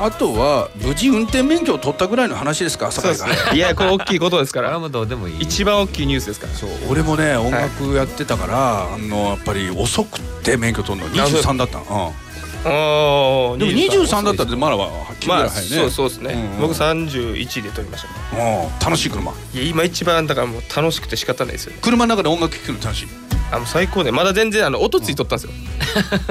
あとは無事運転免許を取ったぐらいの話ですかそうですね。いやこれ大きいことですから。あ もうどうでもいい一番大きいニュースですから。そう俺もね音楽やってたから、あのやっぱり遅くて免許取るの。23だったの、おうん、でも23だったらまだは9ぐまあらい早いね、そうそうですね、うん。うん僕31で取りましたね。うん。楽しい車。いや今一番だからもう楽しくて仕方ないですよ。車の中で音楽聴くの楽しいあもう最高でまだ全然あの音ついとったんですよ。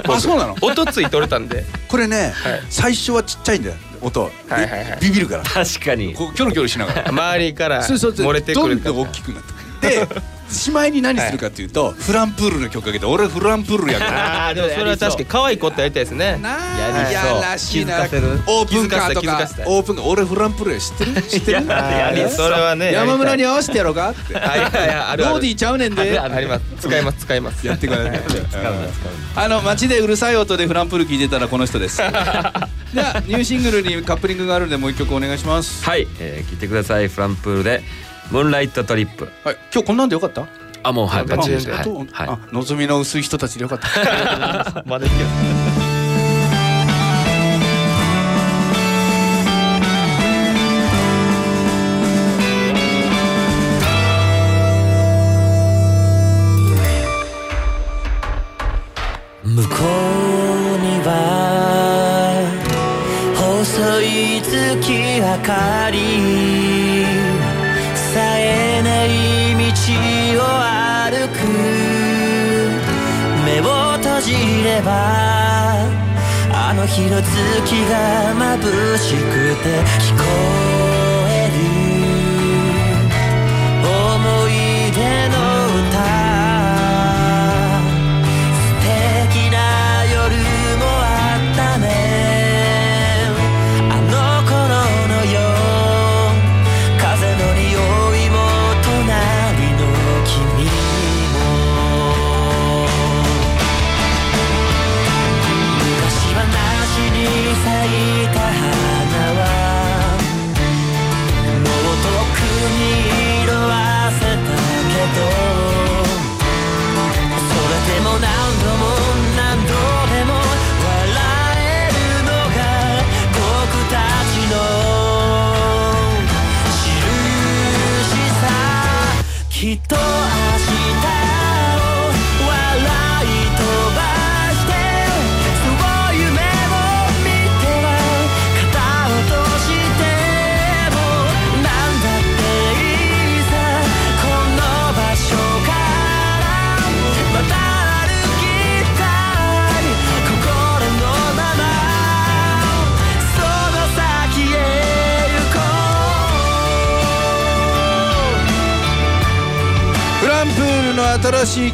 あそうなの？音ついとれたんで。これね、はい。最初はちっちゃいんだよ音、はいはいはい。ビビるから。確かに。こうキョロキョロしながら。周りからそうそうそう。漏れてくるどんどん大きくなってくる。でしまいに何するかっていうと、フランプールの曲かけて俺フランプールやるあーでもそれは確かに可愛い子ってやりたいですね。なやりそう。やらしいな。オープンカーとか。オープンカー俺フランプールや知ってる？知ってる？やりそれはね山村にや合わせてやろうか？って。りたいあいやいローディーちゃうねんで。あります。使います使います。やってください。あの街でうるさい音でフランプール聞いてたらこの人です。ではニューシングルにカップリングがあるんでもう一曲お願いします。はい、えー、聞いてください。フランプールでムーンライトトリップ。はい。今日こんなんでよかった？あもうはいバッチリです。はい望みの薄い人たちでよかった。まだいける向こうには細い月明かりを歩く目を閉じればあの日の月が眩しくて聞こえ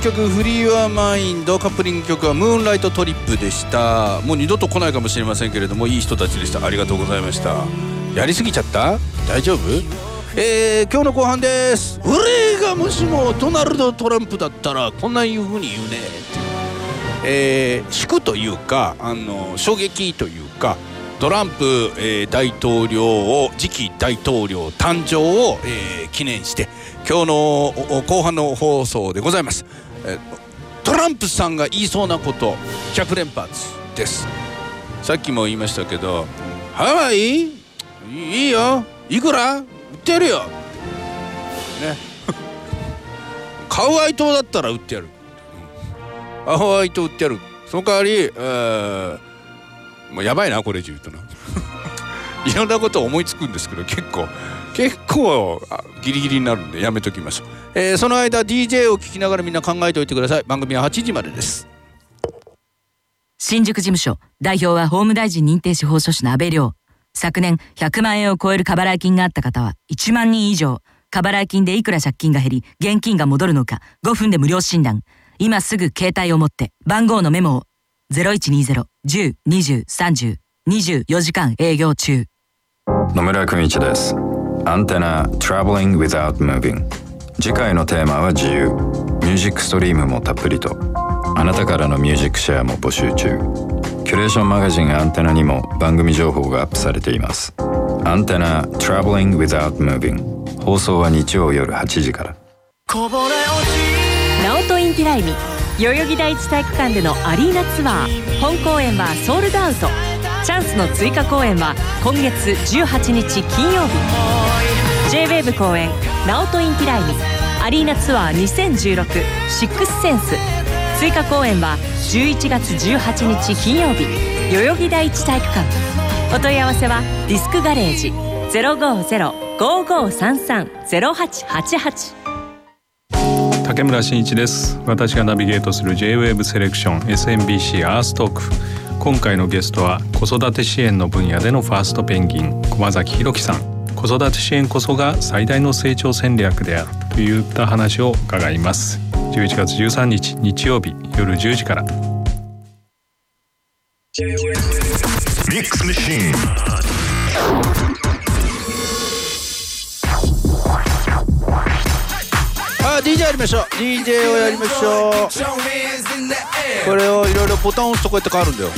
曲「フリー・ワー・マインド」カップリング曲は「ムーンライト・トリップ」でした。もう二度と来ないかもしれませんけれどもいい人たちでした。ありがとうございました。やりすぎちゃった大丈夫？えー、今日の後半です。俺がもしもドナルド・トランプだったらこんないうふうに言うね。えー、祝というかあの衝撃というかトランプ、えー大統領を次期大統領誕生を、えー記念して今日の後半の放送でございます、えートランプさんが言いそうなこと100連発です。さっきも言いましたけど「ハワイ？いいよ。いくら？売ってるよ」ね。カウアイ島だったら売ってやる。ハワイ島売ってやる。その代わり、えーもうやばいなこれ以上言うとな。いろんなこと思いつくんですけど結構。結構あギリギリになるんでやめときましょう、えーその間 DJ を聞きながらみんな考えておいてください。番組は8時までです。新宿事務所代表は法務大臣認定司法書士の安倍亮。昨年100万円を超える過払い金があった方は1万人以上。過払い金でいくら借金が減り現金が戻るのか5分で無料診断。今すぐ携帯を持って番号のメモを0120-10-20-30-24時間営業中。野村訓市ですアンテナ Traveling Without Moving. 次回のテーマは自由。ミュージックストリームもたっぷりと。あなたからのミュージックシェアも募集中。キュレーションマガジンアンテナにも番組情報がアップされています。アンテナ Traveling Without Moving 放送は日曜夜8時から。こぼれ落ちナオトインティライミ。代々木第一体育館でのアリーナツアー。本公演はソールドアウト。チャンスの追加公演は今月18日金曜日。J-WAVE 公演「ナオトインティライミ」アリーナツアー2016シックスセンス。追加公演は11月18日金曜日。代々木第一体育館。お問い合わせはディスクガレージ。050-5533-0888竹村真一です。私がナビゲートする J-WAVE セレクション SMBC アーストーク。今回のゲストは子育て支援の分野でのファーストペンギン駒崎弘樹さん。子育て支援こそが最大の成長戦略であるといった話を伺います。11月13日日曜日夜10時から。ミックスマシーンあ DJ やりましょう。DJ をやりましょう。これをいろいろボタンを押すとこうやって変わるんだよ。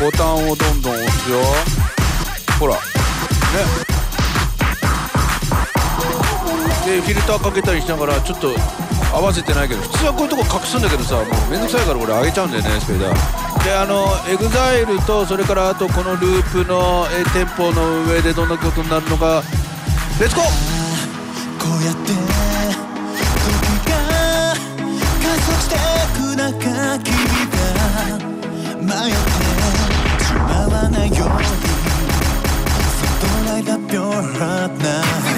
ボタンをどんどん押すよ。ほら。ねでフィルターかけたりしながらちょっと合わせてないけど普通はこういうとこ隠すんだけどさもうめんどくさいから俺上げちゃうんだよねフェーダー。であのエグザイルとそれからあとこのループのえテンポの上でどんな曲になるのか Let's go こうやって時が加速してく中君が迷ってしまわないように。So don't light up your heart now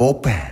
Popa.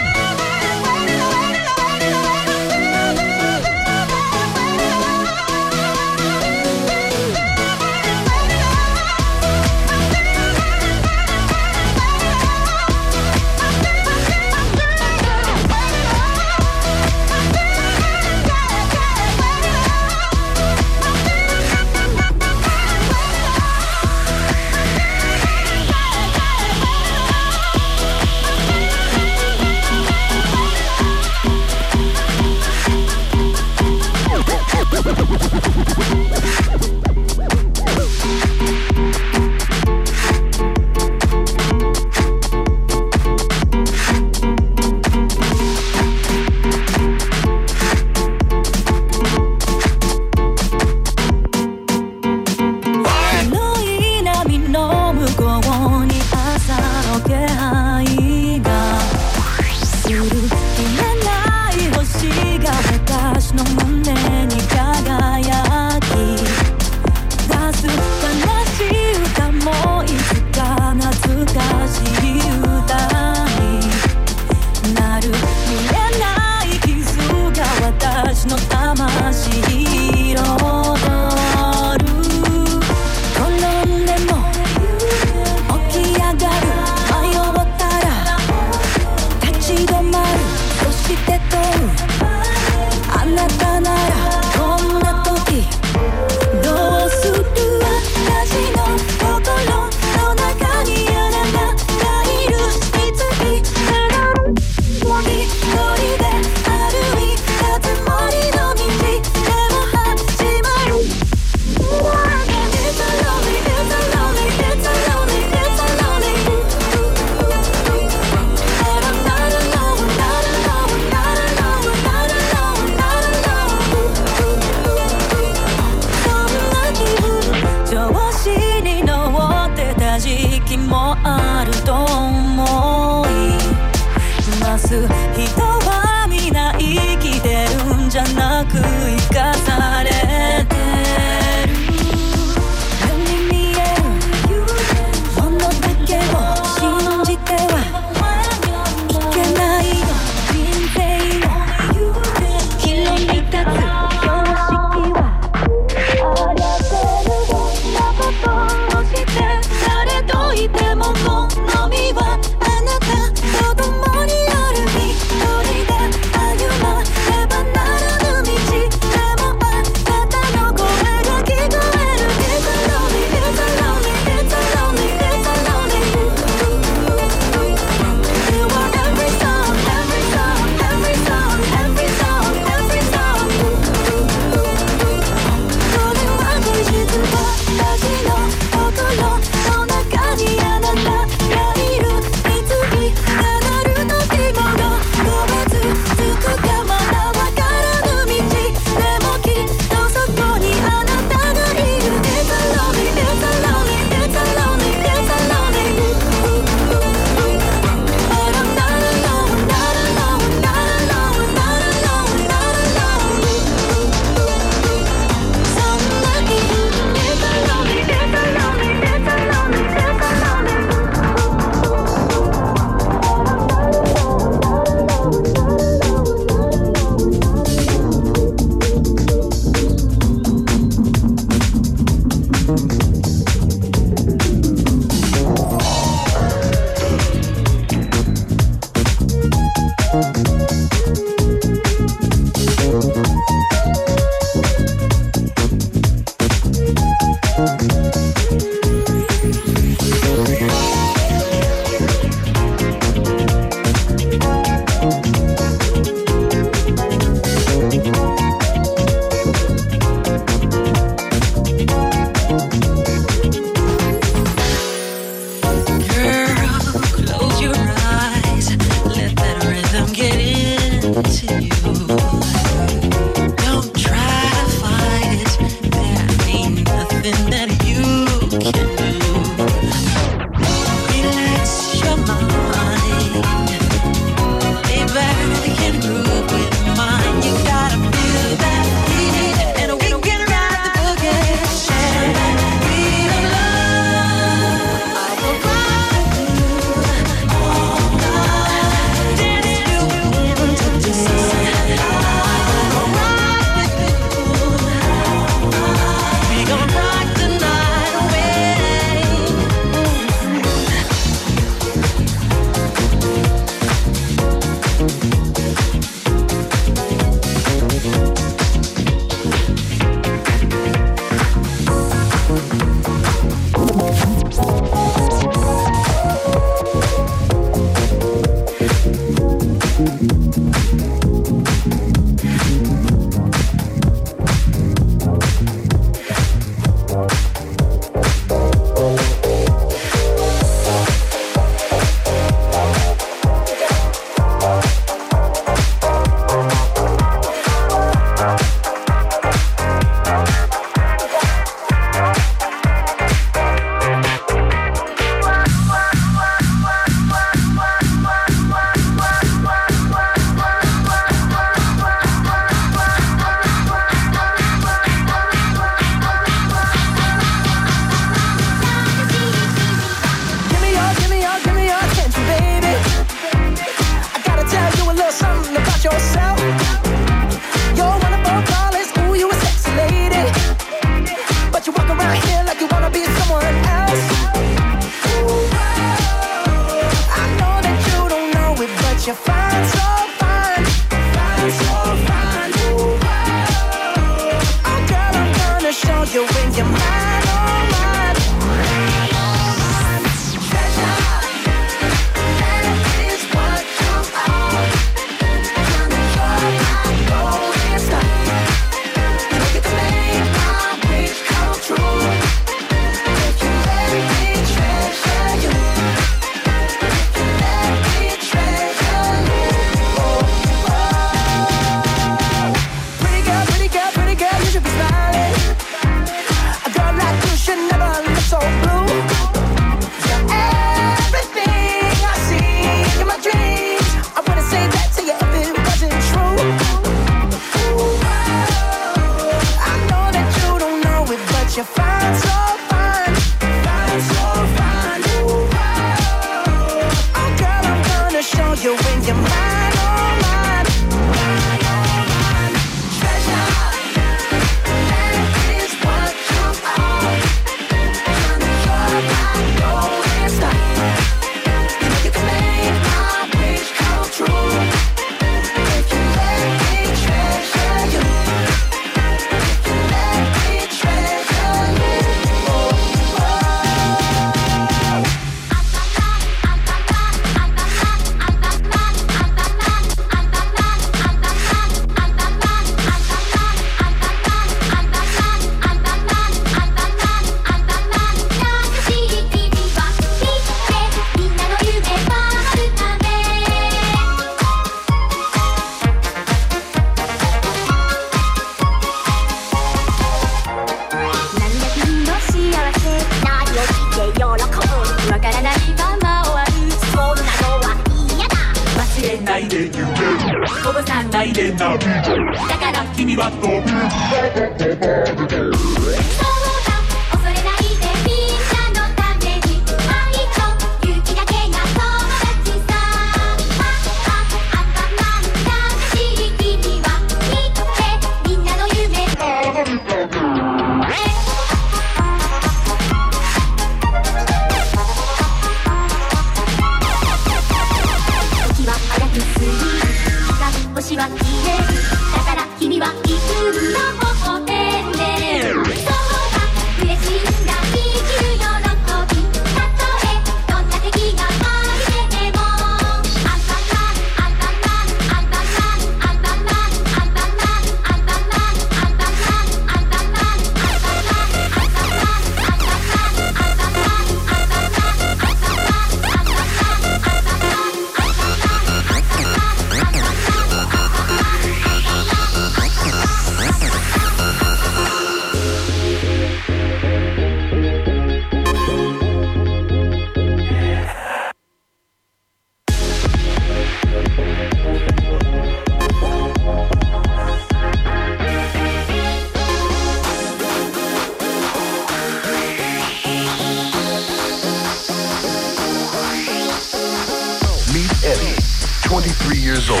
Years old.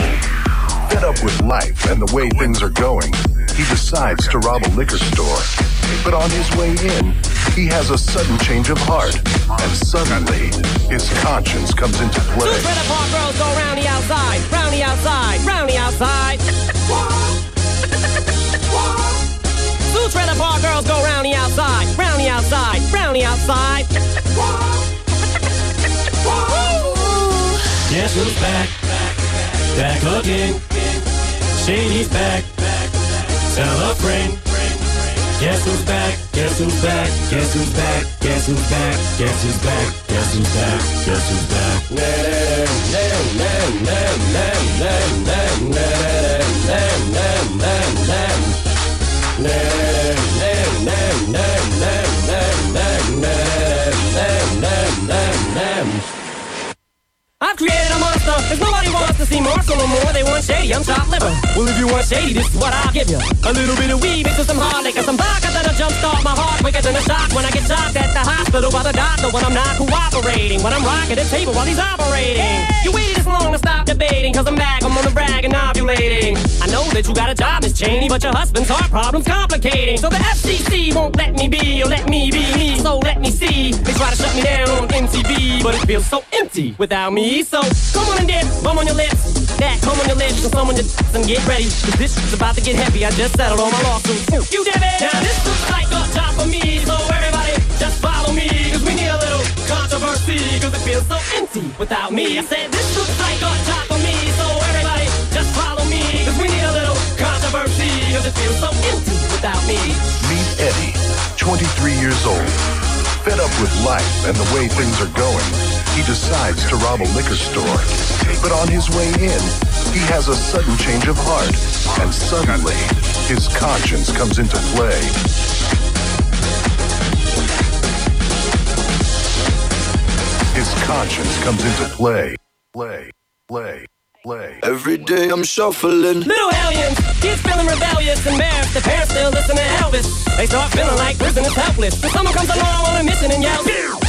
Fed up with life and the way things are going, he decides to rob a liquor store. But on his way in, he has a sudden change of heart, and suddenly, his conscience comes into Two play. trailer park girls go round the outside, round the outside, round the outside. Two trailer park girls go round the outside, round the outside, round the outside. Guess who's back? Back again. Shady's back. Tell a friend. Guess who's back? Guess who's back? Guess who's back? Guess who's back? Guess who's back? Guess who's back? Guess who's back? Well, if you want shady, this is what I'll give you. A little bit of weed mixed with some hard liquor, some vodka that'll jumpstart my heart quicker than a shock when I get shocked at the hospital by the doctor when I'm not cooperating. When I'm rocking the table while he's operating. You waited this long to stop debating, cause I'm back, I'm on the brag and ovulating. I know that you got a job, Miss Cheney, but your husband's heart problem's complicating. So the FCC won't let me be, or let me be me, so let me see. They try to shut me down on MTV, but it feels so empty without me. So come on and dip, bum on your lips. That come on your lips, and some on your and get ready. Cause this is about to get heavy. I just settled all my lawsuits. You did it! Now this looks like a job for me, so everybody just follow me. Cause we need a little controversy, cause it feels so empty without me. I said this looks like a job for me, so everybody just follow me. Cause we need a little controversy, cause it feels so empty without me. Meet Eddie, 23 years old. Fed up with life and the way things are going, he decides to rob a liquor store. But on his way in, he has a sudden change of heart, and suddenly, his conscience comes into play. His conscience comes into play. Play, play, play. Every day I'm shuffling. Little aliens, kids feeling rebellious, and embarrassed. The parents still listen to Elvis. They start feeling like prisoners helpless. Then someone comes along on a mission and yells,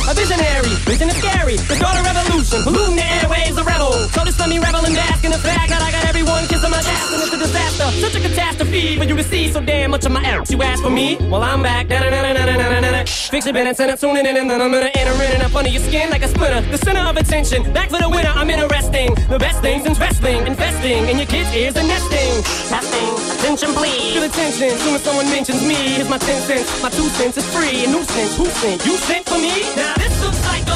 A visionary, vision is scary. The a revolution, polluting the airwaves, a rebel. So just let me revel and bask in the fact that I got everyone kissing my ass and it's a disaster. Such a catastrophe for you to see so damn much of my ass. You ask for me? Well, I'm back. Fix your minutes and tuning in and then I'm gonna enter in and up under your skin like a splinter. The center of attention, back for the winner. I'm interesting. The best things in wrestling, investing in your kids' ears and nesting. Testing, attention please. Feel attention soon as someone mentions me. Here's my 10 cents, my 2 cents is free. A nuisance, who sent? You sent for me? Now this looks like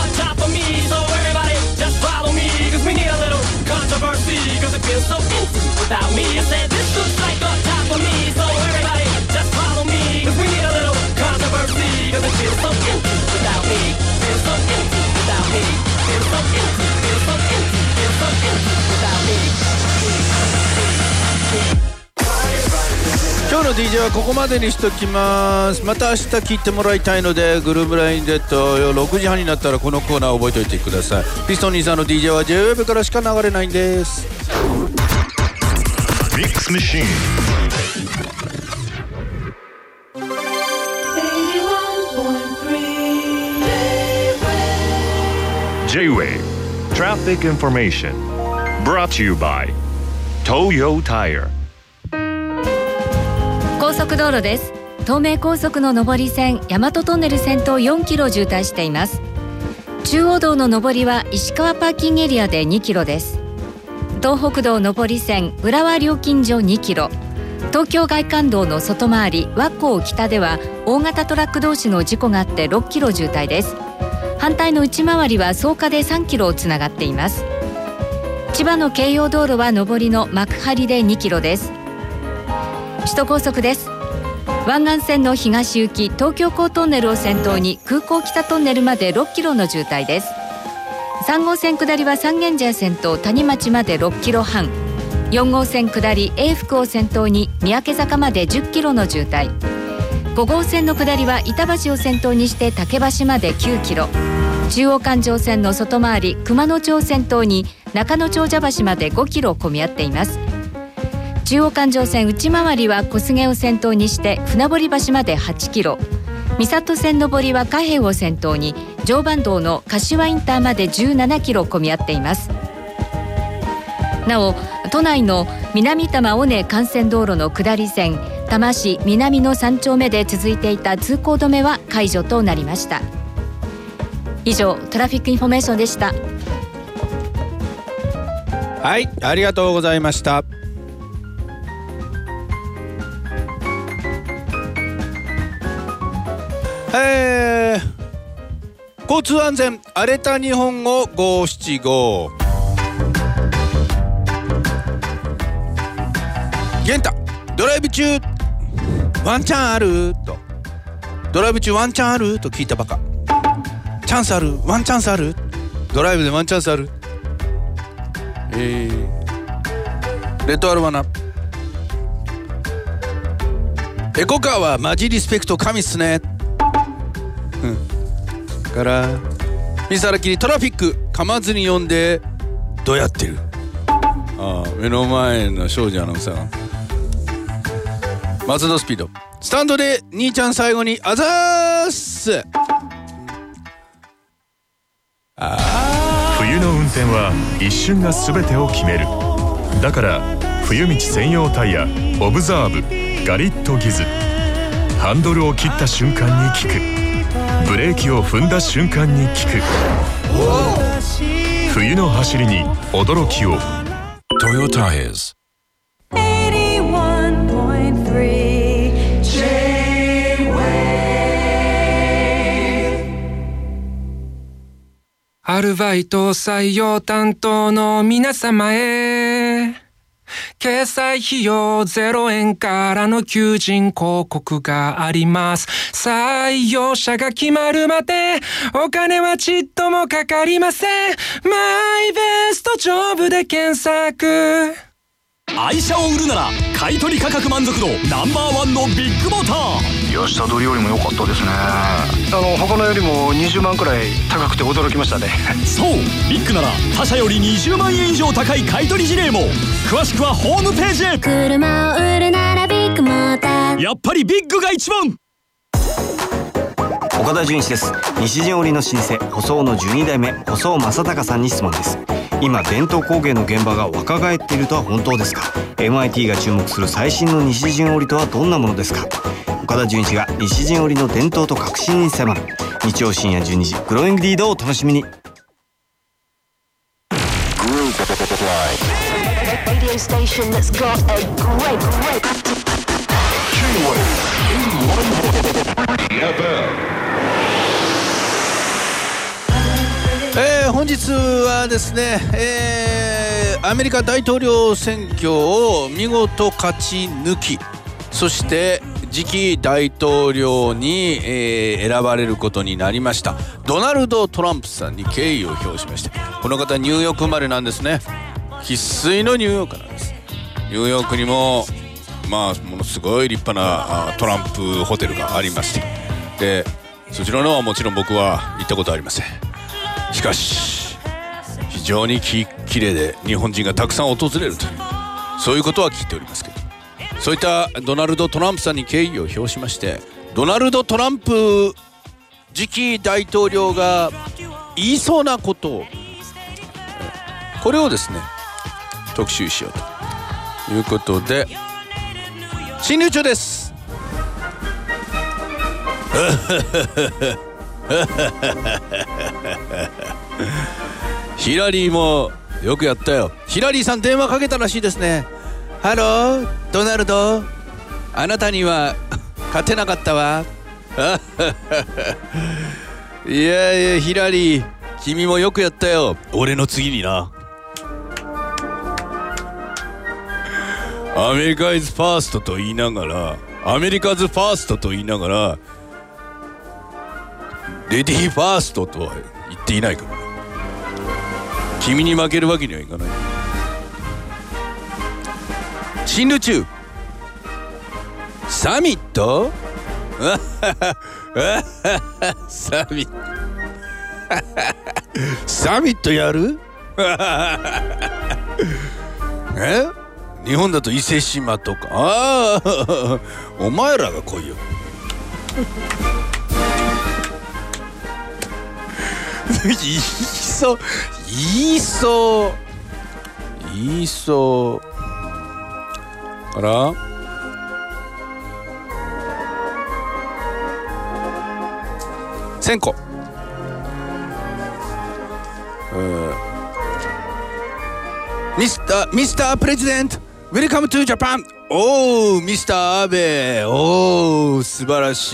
DJ はここまでにしときます。また明日聞いてもらいたいのでグルーブラインデッド6時半になったらこのコーナー覚えておいてください。ピストン兄さんの DJ は JWEB からしか流れないんです。Mix Machine. J-Way. Traffic Information. Brought to you by Toyo Tire. 速道路です。東名高速の上り線大和トンネル先頭4キロ渋滞しています。中央道の上りは石川パーキングエリアで2キロです。東北道上り線浦和料金所2キロ。東京外環道の外回り和光北では大型トラック同士の事故があって6キロ渋滞です。反対の内回りは草加で3キロつながっています。千葉の京葉道路は上りの幕張で2キロです。首都高速です。湾岸線の東行き東京港トンネルを先頭に空港北トンネルまで6キロの渋滞です。3号線下りは三軒茶屋線と谷町まで6キロ半。4号線下り永福を先頭に三宅坂まで10キロの渋滞。5号線の下りは板橋を先頭にして竹橋まで9キロ。中央環状線の外回り熊野町を先頭に中野長者橋まで5キロ混み合っています。中央環状線内回りは小菅を先頭にして船堀橋まで8キロ。三郷線上りは貨幣を先頭に常磐道の柏インターまで17キロ混み合っています。なお都内の南多摩尾根幹線道路の下り線多摩市南の3丁目で続いていた通行止めは解除となりました。以上トラフィックインフォメーションでした。はいありがとうございました。えー、交通安全荒れた日本語五七五。玄太ドライブ中。ワンチャンあると。ドライブ中ワンチャンあると聞いたバカ。チャンスあるワンチャンスある。ドライブでワンチャンスある。えー、レッドアルバナ。エコカーはマジリスペクト神っすね。うん。からミサラキにトラフィック噛まずに読んでどうやってる？ああ目の前の庄司アナウンサー。松戸スピード。スタンドで兄ちゃん最後にあざーす。冬の運転は一瞬が全てを決める。だから冬道専用タイヤオブザーブガリットギズ。ハンドルを切った瞬間に効くブレーキを踏んだ瞬間に効く。冬の走りに驚きを。Toyo Tires アルバイト採用担当の皆様へ。掲載費用0円からの求人広告があります。採用者が決まるまでお金はちっともかかりません。マイベストジョブで検索。愛車を売るなら買取価格満足度ナンバーワンのビッグモーター。いや下取りよりも良かったですね。あの他のよりも20万くらい高くて驚きましたね。そうビッグなら他社より20万円以上高い買取事例も。詳しくはホームページへ。車を売るならビッグモーター。やっぱりビッグが一番。岡田准一です。西陣織の老舗舗装の12代目舗装正隆さんに質問です今伝統工芸の現場が若返っているとは本当ですか？MIT が注目する最新の西陣織とはどんなものですか？岡田准一が西陣織の伝統と革新に迫る。日曜深夜12時グローイングディードをお楽しみに。Radio station that's got a great, great. FM. えー本日はですね、えーアメリカ大統領選挙を見事勝ち抜きそして次期大統領に、えー選ばれることになりました。ドナルド・トランプさんに敬意を表しましてこの方ニューヨーク生まれなんですね。生粋のニューヨークなんです。ニューヨークにもまあものすごい立派なトランプホテルがありまして。でそちらのはもちろん僕は行ったことありません。しかし非常にき綺麗で日本人がたくさん訪れるというそういうことは聞いておりますけど。そういったドナルド・トランプさんに敬意を表しましてドナルド・トランプ次期大統領が言いそうなことをこれをですね特集しようということで新流中です。ヒラリーもよくやったよ。ヒラリーさん電話かけたらしいですね。ハロードナルド。あなたには 勝てなかったわ。いやいやヒラリー君もよくやったよ。俺の次にな。アメリカイズファーストと言いながらアメリカズファーストと言いながらレディーファーストとは言っていないから君に負けるわけにはいかない。新ル中サミット？サミット。サミットやる？え？日本だと伊勢志摩とか？ああお前らが来いよ。いそう言いそう言いそうあら1000個 Mr. Mr. President welcome to Japan おおミスターアベおお素晴らしい。